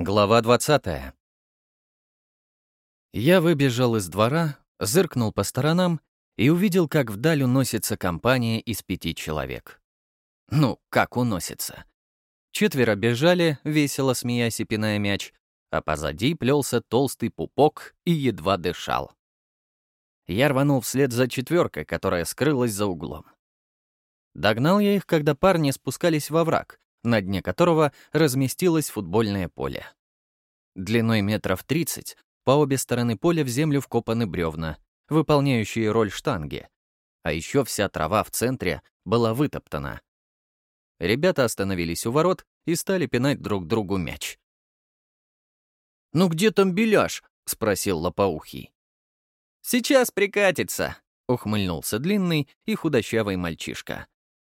Глава 20. Я выбежал из двора, зыркнул по сторонам и увидел, как вдаль уносится компания из пяти человек. Ну, как уносится? Четверо бежали, весело смеясь и пиная мяч, а позади плелся толстый пупок и едва дышал. Я рванул вслед за четверкой, которая скрылась за углом. Догнал я их, когда парни спускались во враг, на дне которого разместилось футбольное поле. Длиной метров 30 по обе стороны поля в землю вкопаны бревна, выполняющие роль штанги. А еще вся трава в центре была вытоптана. Ребята остановились у ворот и стали пинать друг другу мяч. «Ну где там беляш?» — спросил Лопоухий. «Сейчас прикатится», — ухмыльнулся длинный и худощавый мальчишка.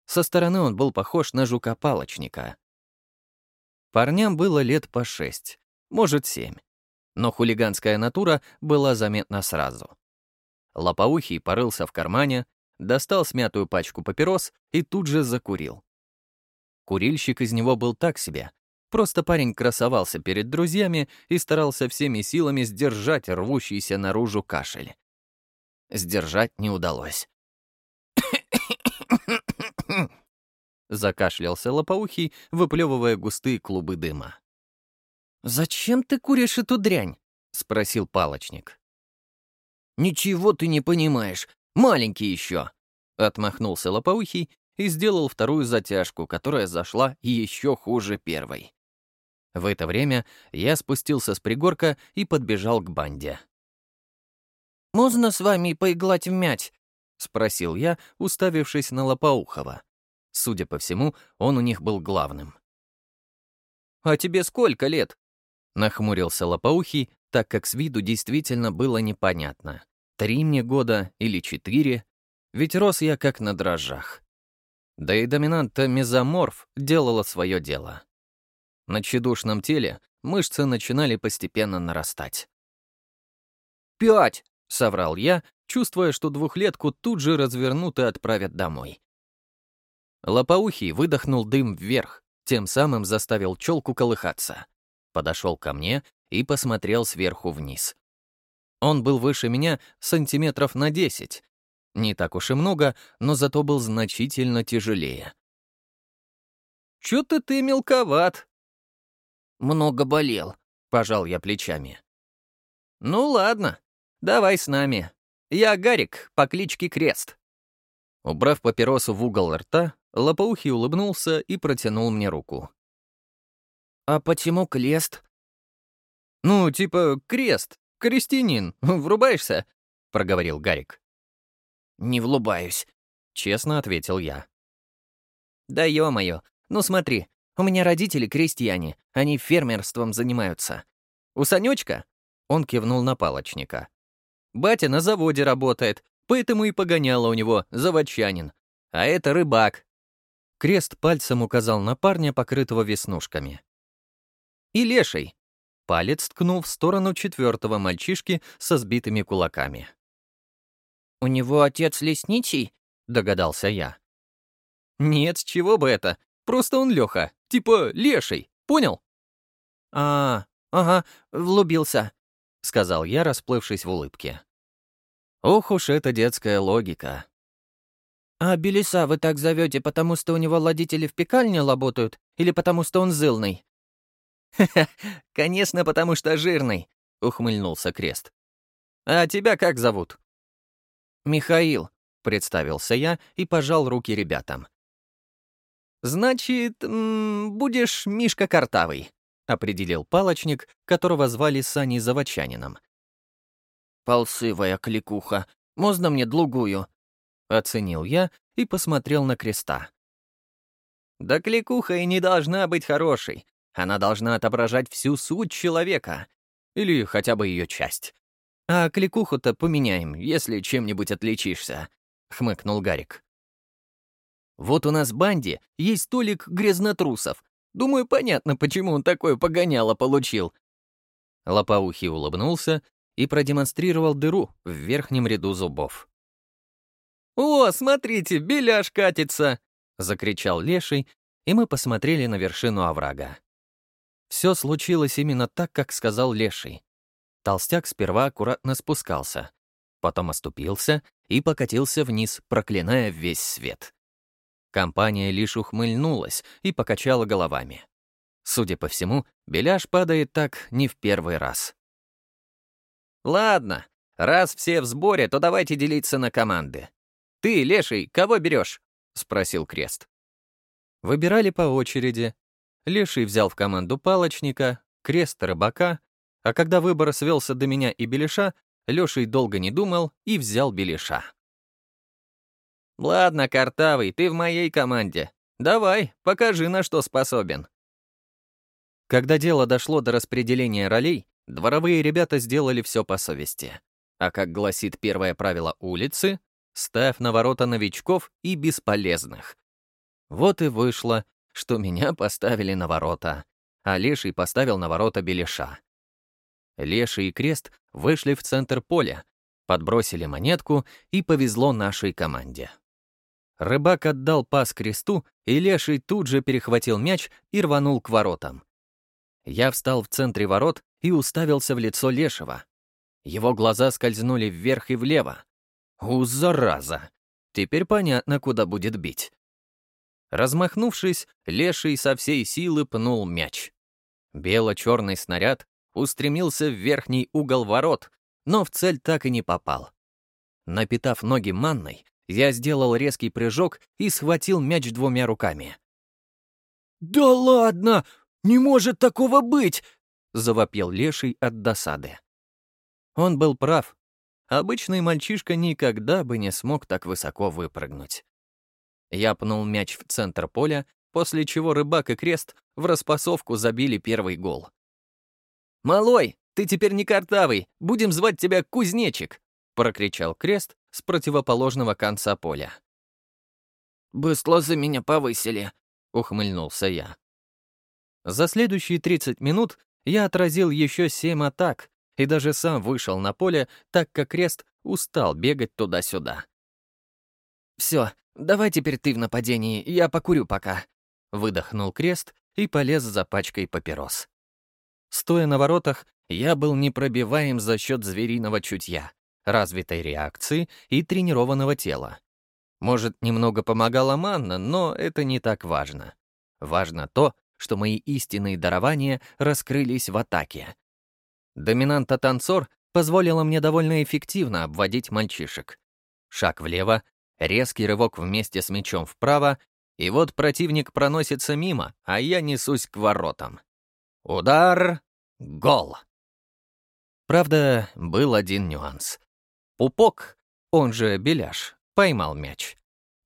Со стороны он был похож на жука-палочника. Парням было лет по шесть, может, семь. Но хулиганская натура была заметна сразу. Лопоухий порылся в кармане, достал смятую пачку папирос и тут же закурил. Курильщик из него был так себе. Просто парень красовался перед друзьями и старался всеми силами сдержать рвущийся наружу кашель. Сдержать не удалось. Закашлялся лопоухий, выплевывая густые клубы дыма. «Зачем ты куришь эту дрянь?» — спросил палочник. «Ничего ты не понимаешь, маленький еще!» — отмахнулся лопоухий и сделал вторую затяжку, которая зашла еще хуже первой. В это время я спустился с пригорка и подбежал к банде. «Можно с вами поиглать в мяч?» — спросил я, уставившись на Лопоухова. Судя по всему, он у них был главным. «А тебе сколько лет?» — нахмурился Лопоухий, так как с виду действительно было непонятно. Три мне года или четыре, ведь рос я как на дрожжах. Да и доминанта мезоморф делала свое дело. На тщедушном теле мышцы начинали постепенно нарастать. «Пять!» — соврал я, чувствуя, что двухлетку тут же развернут и отправят домой. Лопоухий выдохнул дым вверх, тем самым заставил челку колыхаться. Подошел ко мне и посмотрел сверху вниз. Он был выше меня сантиметров на десять. Не так уж и много, но зато был значительно тяжелее. «Чё-то ты мелковат». «Много болел», — пожал я плечами. «Ну ладно, давай с нами. Я Гарик по кличке Крест». Убрав папиросу в угол рта, Лопоухий улыбнулся и протянул мне руку. «А почему крест?» «Ну, типа крест, крестьянин, врубаешься?» — проговорил Гарик. «Не влюбаюсь», — честно ответил я. «Да ё-моё, ну смотри, у меня родители крестьяне, они фермерством занимаются. У Санёчка?» — он кивнул на палочника. «Батя на заводе работает, поэтому и погоняло у него заводчанин. А это рыбак, Крест пальцем указал на парня, покрытого веснушками. «И леший!» Палец ткнул в сторону четвертого мальчишки со сбитыми кулаками. «У него отец лесничий?» — догадался я. «Нет, с чего бы это? Просто он Леха, типа леший, понял?» «А, ага, влюбился», — сказал я, расплывшись в улыбке. Ох уж эта детская логика. «А Белиса вы так зовете, потому что у него ладители в пекальне работают или потому что он зылный?» «Ха-ха, конечно, потому что жирный», — ухмыльнулся Крест. «А тебя как зовут?» «Михаил», — представился я и пожал руки ребятам. «Значит, будешь Мишка Картавый», — определил палочник, которого звали Саней Заводчанином. «Полсывая кликуха, можно мне длугую?» Оценил я и посмотрел на креста. Да кликуха и не должна быть хорошей. Она должна отображать всю суть человека. Или хотя бы ее часть. А кликуху-то поменяем, если чем-нибудь отличишься, — хмыкнул Гарик. Вот у нас в банде есть столик грязнотрусов. Думаю, понятно, почему он такое погоняло получил. Лопоухий улыбнулся и продемонстрировал дыру в верхнем ряду зубов. «О, смотрите, беляш катится!» — закричал леший, и мы посмотрели на вершину оврага. Все случилось именно так, как сказал Леший. Толстяк сперва аккуратно спускался, потом оступился и покатился вниз, проклиная весь свет. Компания лишь ухмыльнулась и покачала головами. Судя по всему, беляш падает так не в первый раз. «Ладно, раз все в сборе, то давайте делиться на команды. Ты, Леший, кого берешь? спросил Крест. Выбирали по очереди. Леший взял в команду палочника, Крест — рыбака, а когда выбор свелся до меня и Беляша, Леший долго не думал и взял Беляша. «Ладно, Картавый, ты в моей команде. Давай, покажи, на что способен». Когда дело дошло до распределения ролей, дворовые ребята сделали все по совести. А как гласит первое правило улицы, ставь на ворота новичков и бесполезных. Вот и вышло, что меня поставили на ворота, а Леший поставил на ворота Белиша. Леший и Крест вышли в центр поля, подбросили монетку и повезло нашей команде. Рыбак отдал пас кресту, и Леший тут же перехватил мяч и рванул к воротам. Я встал в центре ворот и уставился в лицо Лешего. Его глаза скользнули вверх и влево. У, зараза! Теперь понятно, куда будет бить. Размахнувшись, Леший со всей силы пнул мяч. Бело-черный снаряд устремился в верхний угол ворот, но в цель так и не попал. Напитав ноги манной, я сделал резкий прыжок и схватил мяч двумя руками. «Да ладно! Не может такого быть!» — завопил Леший от досады. Он был прав. Обычный мальчишка никогда бы не смог так высоко выпрыгнуть. Я пнул мяч в центр поля, после чего рыбак и крест в распасовку забили первый гол. «Малой, ты теперь не картавый, будем звать тебя Кузнечик!» — прокричал крест, с противоположного конца поля. «Быстро за меня повысили», — ухмыльнулся я. За следующие 30 минут я отразил еще семь атак и даже сам вышел на поле, так как Крест устал бегать туда-сюда. «Все, давай теперь ты в нападении, я покурю пока», — выдохнул Крест и полез за пачкой папирос. Стоя на воротах, я был непробиваем за счет звериного чутья развитой реакции и тренированного тела. Может, немного помогала манна, но это не так важно. Важно то, что мои истинные дарования раскрылись в атаке. Доминанта-танцор позволила мне довольно эффективно обводить мальчишек. Шаг влево, резкий рывок вместе с мячом вправо, и вот противник проносится мимо, а я несусь к воротам. Удар! Гол! Правда, был один нюанс. Пупок, он же Беляш, поймал мяч.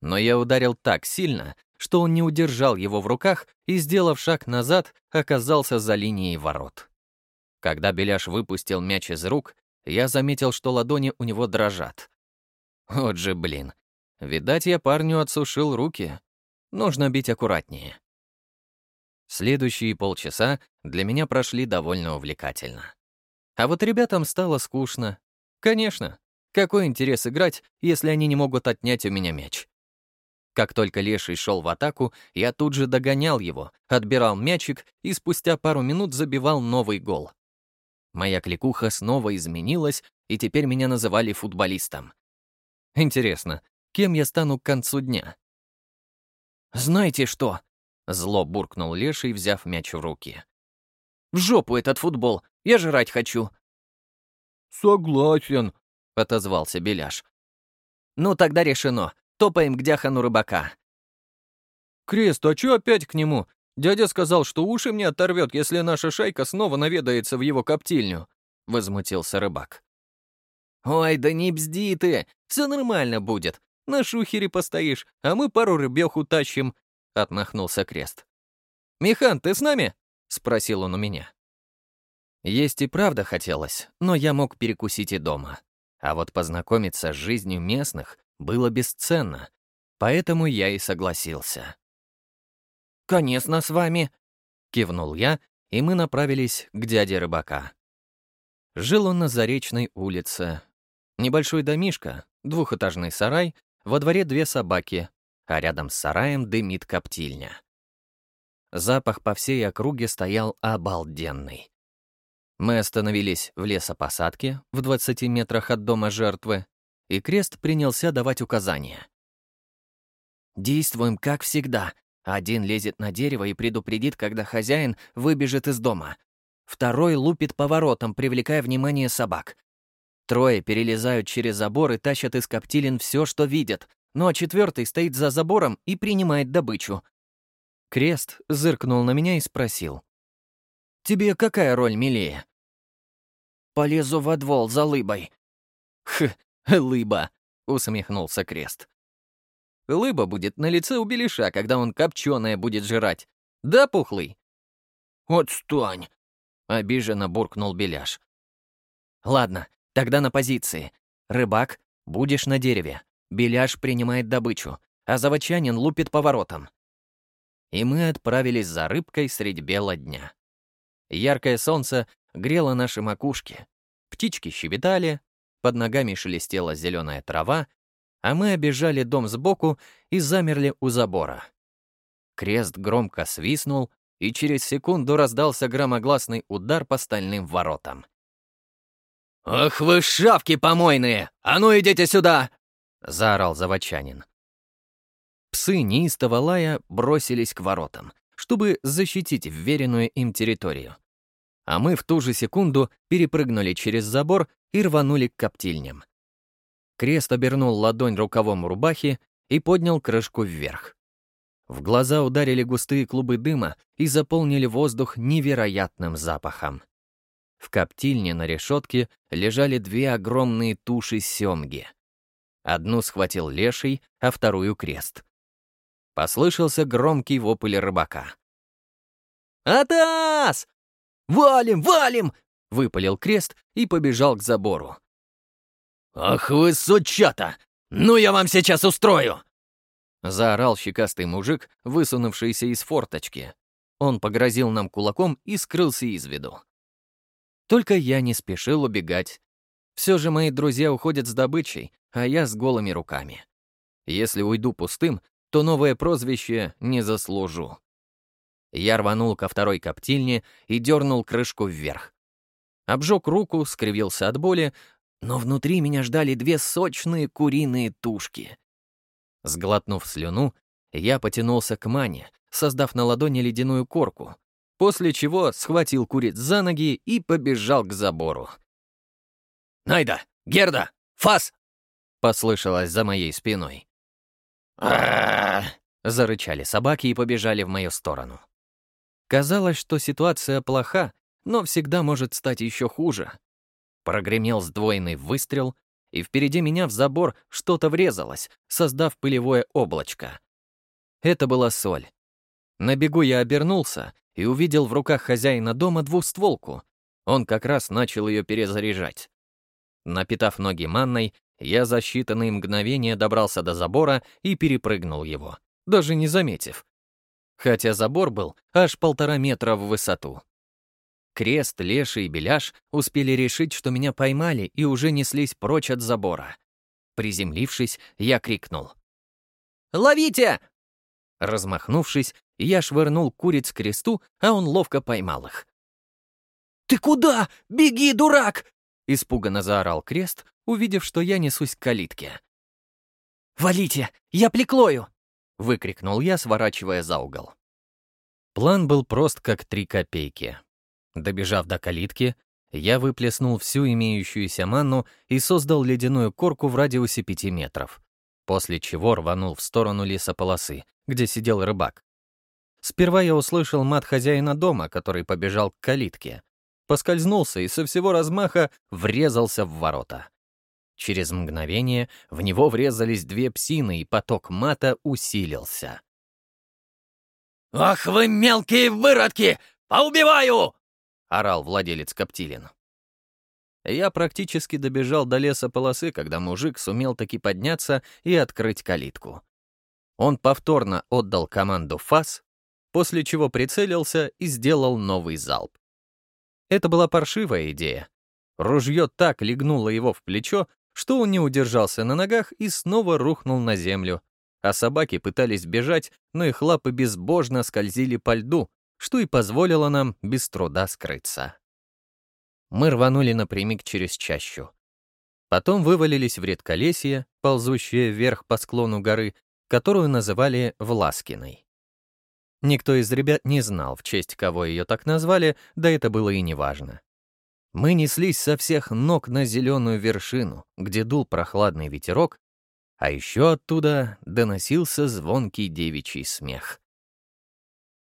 Но я ударил так сильно, что он не удержал его в руках и, сделав шаг назад, оказался за линией ворот. Когда Беляш выпустил мяч из рук, я заметил, что ладони у него дрожат. Вот же блин. Видать, я парню отсушил руки. Нужно бить аккуратнее. Следующие полчаса для меня прошли довольно увлекательно. А вот ребятам стало скучно. Конечно, какой интерес играть, если они не могут отнять у меня мяч? Как только Леший шел в атаку, я тут же догонял его, отбирал мячик и спустя пару минут забивал новый гол. Моя кликуха снова изменилась, и теперь меня называли футболистом. Интересно, кем я стану к концу дня? «Знаете что?» — зло буркнул Леший, взяв мяч в руки. «В жопу этот футбол! Я жрать хочу!» «Согласен», — отозвался Беляш. «Ну, тогда решено. Топаем к дяхану рыбака». «Крест, а чё опять к нему? Дядя сказал, что уши мне оторвет, если наша шайка снова наведается в его коптильню», — возмутился рыбак. «Ой, да не бзди ты, все нормально будет. На шухере постоишь, а мы пару рыбёх утащим», — отмахнулся Крест. «Михан, ты с нами?» — спросил он у меня. Есть и правда хотелось, но я мог перекусить и дома. А вот познакомиться с жизнью местных было бесценно, поэтому я и согласился. «Конечно, с вами», — кивнул я, и мы направились к дяде рыбака. Жил он на Заречной улице. Небольшой домишко, двухэтажный сарай, во дворе две собаки, а рядом с сараем дымит коптильня. Запах по всей округе стоял обалденный. Мы остановились в лесопосадке в 20 метрах от дома жертвы, и Крест принялся давать указания. «Действуем как всегда. Один лезет на дерево и предупредит, когда хозяин выбежит из дома. Второй лупит поворотом, привлекая внимание собак. Трое перелезают через забор и тащат из коптилин все, что видят, ну а четвертый стоит за забором и принимает добычу. Крест зыркнул на меня и спросил. «Тебе какая роль милее?» «Полезу во двол за лыбой». «Хх, лыба», — усмехнулся Крест. «Лыба будет на лице у Белиша, когда он копченое будет жрать. Да, пухлый?» «Отстань!» — обиженно буркнул Беляш. «Ладно, тогда на позиции. Рыбак, будешь на дереве. Беляш принимает добычу, а заводчанин лупит поворотом. И мы отправились за рыбкой средь бела дня. Яркое солнце грело наши макушки. Птички щебетали, под ногами шелестела зеленая трава, а мы обежали дом сбоку и замерли у забора. Крест громко свистнул, и через секунду раздался громогласный удар по стальным воротам. «Ах вы шавки помойные! А ну идите сюда!» — заорал заводчанин. Псы, неистово лая, бросились к воротам, чтобы защитить вверенную им территорию. А мы в ту же секунду перепрыгнули через забор и рванули к коптильням. Крест обернул ладонь рукавом рубахи и поднял крышку вверх. В глаза ударили густые клубы дыма и заполнили воздух невероятным запахом. В коптильне на решетке лежали две огромные туши семги — Одну схватил леший, а вторую — крест. Послышался громкий вопль рыбака. «Атас! Валим, валим!» — выпалил крест и побежал к забору. «Ах вы, сучата! Ну я вам сейчас устрою!» Заорал щекастый мужик, высунувшийся из форточки. Он погрозил нам кулаком и скрылся из виду. Только я не спешил убегать. Все же мои друзья уходят с добычей, а я с голыми руками. Если уйду пустым, то новое прозвище не заслужу. Я рванул ко второй коптильне и дернул крышку вверх. Обжег руку, скривился от боли, но внутри меня ждали две сочные куриные тушки. Сглотнув слюну, я потянулся к мане, создав на ладони ледяную корку, после чего схватил куриц за ноги и побежал к забору. «Найда! Герда! Фас! послышалось за моей спиной. Зарычали собаки и побежали в мою сторону. Казалось, что ситуация плоха, но всегда может стать еще хуже. Прогремел сдвоенный выстрел, и впереди меня в забор что-то врезалось, создав пылевое облачко. Это была соль. На бегу я обернулся и увидел в руках хозяина дома двустволку. Он как раз начал ее перезаряжать. Напитав ноги манной, я за считанные мгновения добрался до забора и перепрыгнул его, даже не заметив. Хотя забор был аж полтора метра в высоту. Крест, Леша и Беляш успели решить, что меня поймали и уже неслись прочь от забора. Приземлившись, я крикнул. «Ловите!» Размахнувшись, я швырнул куриц к кресту, а он ловко поймал их. «Ты куда? Беги, дурак!» Испуганно заорал крест, увидев, что я несусь к калитке. «Валите! Я приклою!» — выкрикнул я, сворачивая за угол. План был прост, как три копейки. Добежав до калитки, я выплеснул всю имеющуюся манну и создал ледяную корку в радиусе пяти метров, после чего рванул в сторону лесополосы, где сидел рыбак. Сперва я услышал мат хозяина дома, который побежал к калитке, поскользнулся и со всего размаха врезался в ворота. Через мгновение в него врезались две псины, и поток мата усилился. «Ах вы мелкие выродки! Поубиваю!» — орал владелец Коптилин. Я практически добежал до леса полосы, когда мужик сумел таки подняться и открыть калитку. Он повторно отдал команду «ФАС», после чего прицелился и сделал новый залп. Это была паршивая идея. Ружье так легнуло его в плечо, что он не удержался на ногах и снова рухнул на землю. а собаки пытались бежать, но их лапы безбожно скользили по льду, что и позволило нам без труда скрыться. Мы рванули напрямик через чащу. Потом вывалились в редколесье, ползущее вверх по склону горы, которую называли Власкиной. Никто из ребят не знал, в честь кого ее так назвали, да это было и неважно. Мы неслись со всех ног на зеленую вершину, где дул прохладный ветерок, а еще оттуда доносился звонкий девичий смех.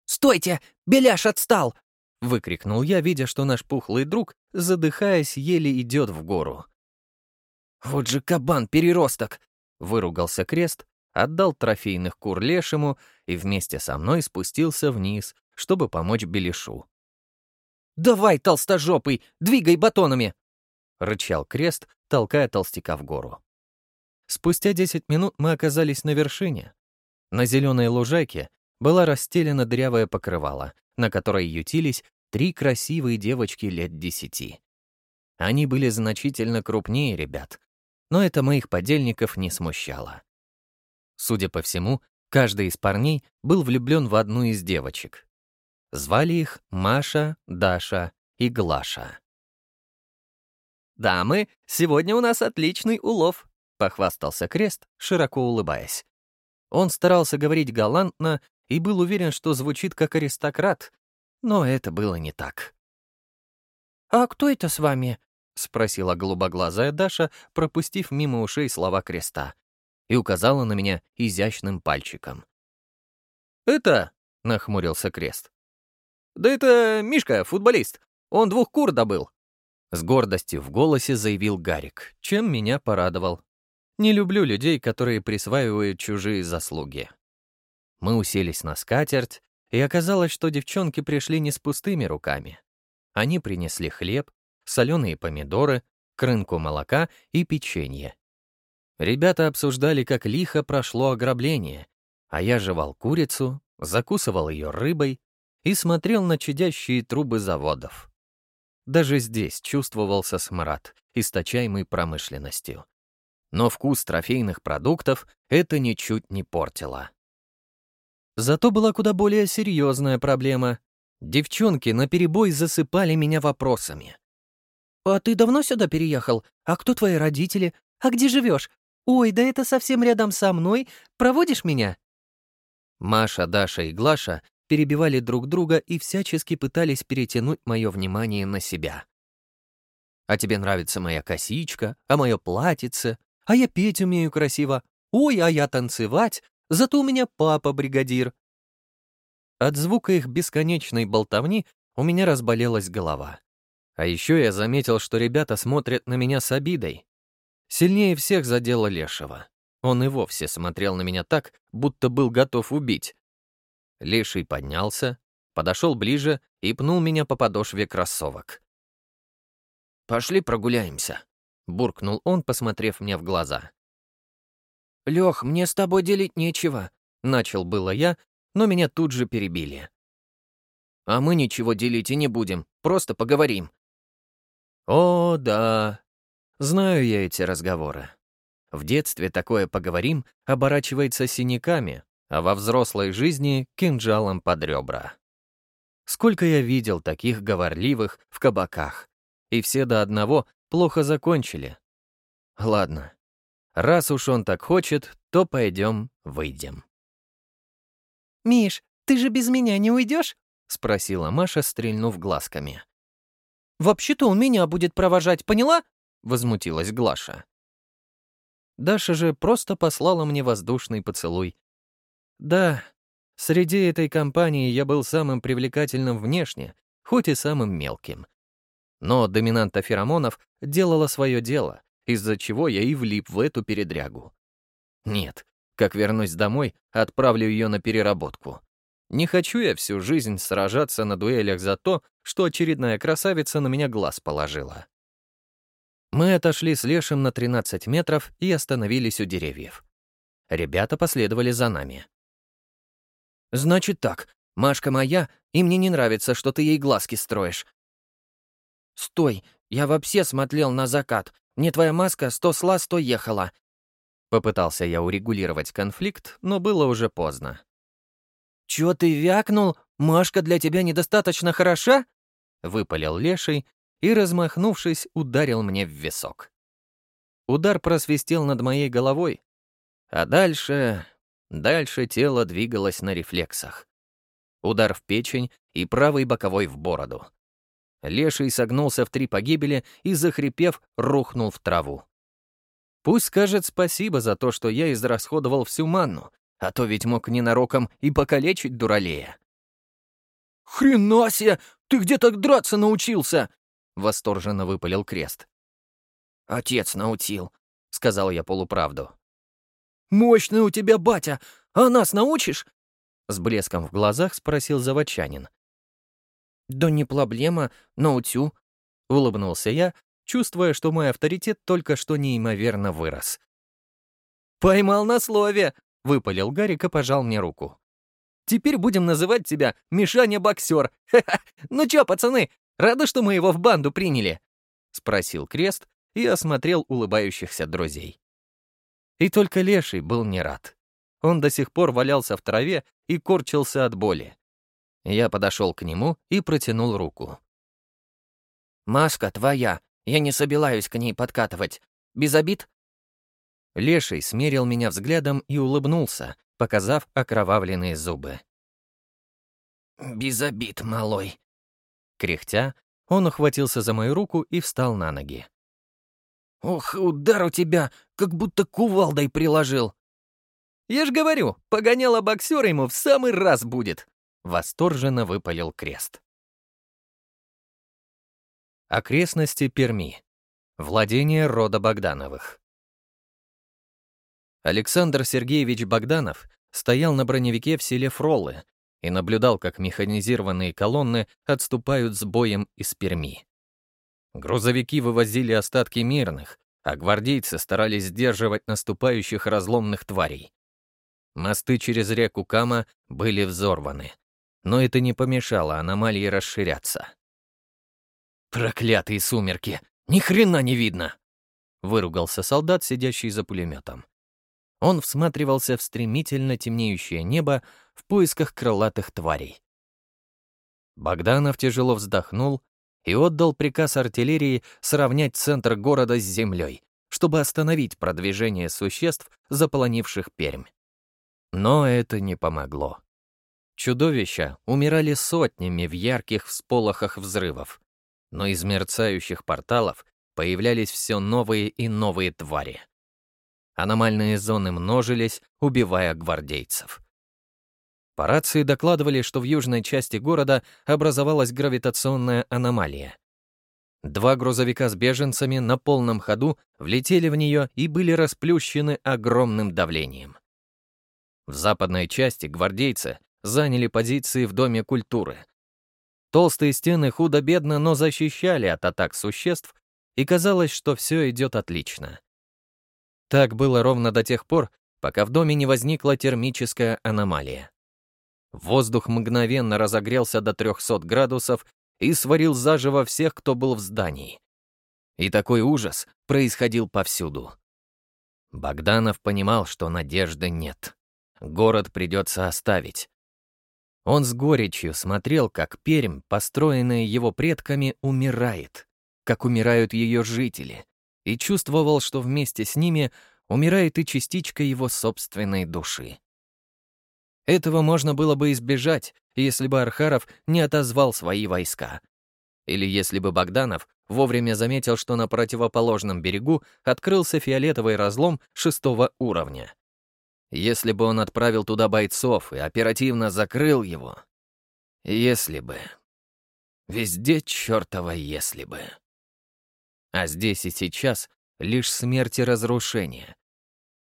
«Стойте! Беляш отстал!» — выкрикнул я, видя, что наш пухлый друг, задыхаясь, еле идет в гору. «Вот же кабан-переросток!» — выругался Крест, отдал трофейных кур лешему и вместе со мной спустился вниз, чтобы помочь Беляшу. «Давай, толстожопый, двигай батонами!» — рычал Крест, толкая толстяка в гору. Спустя 10 минут мы оказались на вершине. На зеленой лужайке была расстелена дырявое покрывало, на которой ютились три красивые девочки лет десяти. Они были значительно крупнее ребят, но это моих подельников не смущало. Судя по всему, каждый из парней был влюблен в одну из девочек. Звали их Маша, Даша и Глаша. «Дамы, сегодня у нас отличный улов», — похвастался Крест, широко улыбаясь. Он старался говорить галантно и был уверен, что звучит как аристократ, но это было не так. «А кто это с вами?» — спросила голубоглазая Даша, пропустив мимо ушей слова Креста, и указала на меня изящным пальчиком. «Это?» — нахмурился Крест. «Да это Мишка, футболист. Он двух кур добыл». С гордостью в голосе заявил Гарик, чем меня порадовал. Не люблю людей, которые присваивают чужие заслуги. Мы уселись на скатерть, и оказалось, что девчонки пришли не с пустыми руками. Они принесли хлеб, соленые помидоры, крынку молока и печенье. Ребята обсуждали, как лихо прошло ограбление, а я жевал курицу, закусывал ее рыбой и смотрел на чадящие трубы заводов. Даже здесь чувствовался смрад, источаемый промышленностью. Но вкус трофейных продуктов это ничуть не портило. Зато была куда более серьезная проблема. Девчонки наперебой засыпали меня вопросами. «А ты давно сюда переехал? А кто твои родители? А где живешь? Ой, да это совсем рядом со мной. Проводишь меня?» Маша, Даша и Глаша перебивали друг друга и всячески пытались перетянуть мое внимание на себя. «А тебе нравится моя косичка, а мое платьице, а я петь умею красиво, ой, а я танцевать, зато у меня папа бригадир». От звука их бесконечной болтовни у меня разболелась голова. А еще я заметил, что ребята смотрят на меня с обидой. Сильнее всех задело Лешего. Он и вовсе смотрел на меня так, будто был готов убить, Леший поднялся, подошел ближе и пнул меня по подошве кроссовок. «Пошли прогуляемся», — буркнул он, посмотрев мне в глаза. «Лёх, мне с тобой делить нечего», — начал было я, но меня тут же перебили. «А мы ничего делить и не будем, просто поговорим». «О, да. Знаю я эти разговоры. В детстве такое «поговорим» оборачивается синяками, а во взрослой жизни — кинжалом под ребра. Сколько я видел таких говорливых в кабаках, и все до одного плохо закончили. Ладно, раз уж он так хочет, то пойдем выйдем. «Миш, ты же без меня не уйдешь? спросила Маша, стрельнув глазками. «Вообще-то он меня будет провожать, поняла?» — возмутилась Глаша. Даша же просто послала мне воздушный поцелуй да, среди этой компании я был самым привлекательным внешне, хоть и самым мелким. Но доминанта феромонов делала свое дело, из-за чего я и влип в эту передрягу. Нет, как вернусь домой, отправлю ее на переработку. Не хочу я всю жизнь сражаться на дуэлях за то, что очередная красавица на меня глаз положила. Мы отошли с Лешим на 13 метров и остановились у деревьев. Ребята последовали за нами. «Значит так, Машка моя, и мне не нравится, что ты ей глазки строишь». «Стой, я вообще смотрел на закат. Мне твоя маска сто сла, сто ехала». Попытался я урегулировать конфликт, но было уже поздно. «Чё ты вякнул? Машка для тебя недостаточно хороша?» — выпалил леший и, размахнувшись, ударил мне в висок. Удар просвистел над моей головой, а дальше... Дальше тело двигалось на рефлексах. Удар в печень и правый боковой в бороду. Леший согнулся в три погибели и, захрипев, рухнул в траву. Пусть скажет спасибо за то, что я израсходовал всю манну, а то ведь мог ненароком и покалечить дуралея. «Хрена! Ты где так драться научился?» — восторженно выпалил крест. «Отец научил», — сказал я полуправду. «Мощный у тебя батя! А нас научишь?» С блеском в глазах спросил заводчанин. «Да не проблема, научу», — улыбнулся я, чувствуя, что мой авторитет только что неимоверно вырос. «Поймал на слове!» — выпалил Гарик и пожал мне руку. «Теперь будем называть тебя Мишаня-боксер. Ну чё, пацаны, рады, что мы его в банду приняли?» — спросил Крест и осмотрел улыбающихся друзей. И только Леший был не рад. Он до сих пор валялся в траве и корчился от боли. Я подошел к нему и протянул руку. «Маска твоя, я не собираюсь к ней подкатывать. Без обид?» Леший смерил меня взглядом и улыбнулся, показав окровавленные зубы. «Без обид, малой». Кряхтя, он ухватился за мою руку и встал на ноги. «Ох, удар у тебя, как будто кувалдой приложил!» «Я ж говорю, погоняло боксера ему в самый раз будет!» Восторженно выпалил крест. Окрестности Перми. Владение рода Богдановых. Александр Сергеевич Богданов стоял на броневике в селе Фролы и наблюдал, как механизированные колонны отступают с боем из Перми. Грузовики вывозили остатки мирных, а гвардейцы старались сдерживать наступающих разломных тварей. Мосты через реку Кама были взорваны, но это не помешало аномалии расширяться. «Проклятые сумерки! Ни хрена не видно!» — выругался солдат, сидящий за пулеметом. Он всматривался в стремительно темнеющее небо в поисках крылатых тварей. Богданов тяжело вздохнул и отдал приказ артиллерии сравнять центр города с землей, чтобы остановить продвижение существ, заполонивших Пермь. Но это не помогло. Чудовища умирали сотнями в ярких всполохах взрывов, но из мерцающих порталов появлялись все новые и новые твари. Аномальные зоны множились, убивая гвардейцев. По рации докладывали, что в южной части города образовалась гравитационная аномалия. Два грузовика с беженцами на полном ходу влетели в нее и были расплющены огромным давлением. В западной части гвардейцы заняли позиции в Доме культуры. Толстые стены худо-бедно, но защищали от атак существ, и казалось, что все идет отлично. Так было ровно до тех пор, пока в доме не возникла термическая аномалия. Воздух мгновенно разогрелся до 300 градусов и сварил заживо всех, кто был в здании. И такой ужас происходил повсюду. Богданов понимал, что надежды нет. Город придется оставить. Он с горечью смотрел, как Пермь, построенная его предками, умирает, как умирают ее жители, и чувствовал, что вместе с ними умирает и частичка его собственной души. Этого можно было бы избежать, если бы Архаров не отозвал свои войска. Или если бы Богданов вовремя заметил, что на противоположном берегу открылся фиолетовый разлом шестого уровня. Если бы он отправил туда бойцов и оперативно закрыл его. Если бы. Везде чертово если бы. А здесь и сейчас лишь смерть и разрушение.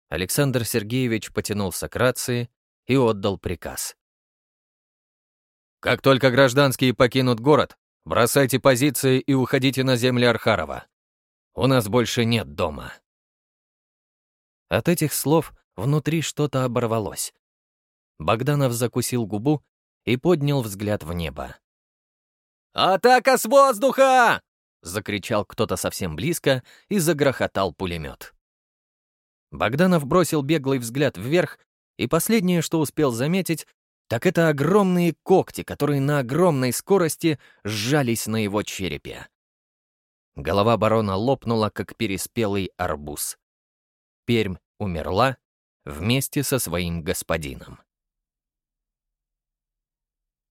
Александр Сергеевич потянулся к рации, и отдал приказ. «Как только гражданские покинут город, бросайте позиции и уходите на земли Архарова. У нас больше нет дома». От этих слов внутри что-то оборвалось. Богданов закусил губу и поднял взгляд в небо. «Атака с воздуха!» — закричал кто-то совсем близко и загрохотал пулемет. Богданов бросил беглый взгляд вверх, и последнее, что успел заметить, так это огромные когти, которые на огромной скорости сжались на его черепе. Голова барона лопнула, как переспелый арбуз. Пермь умерла вместе со своим господином.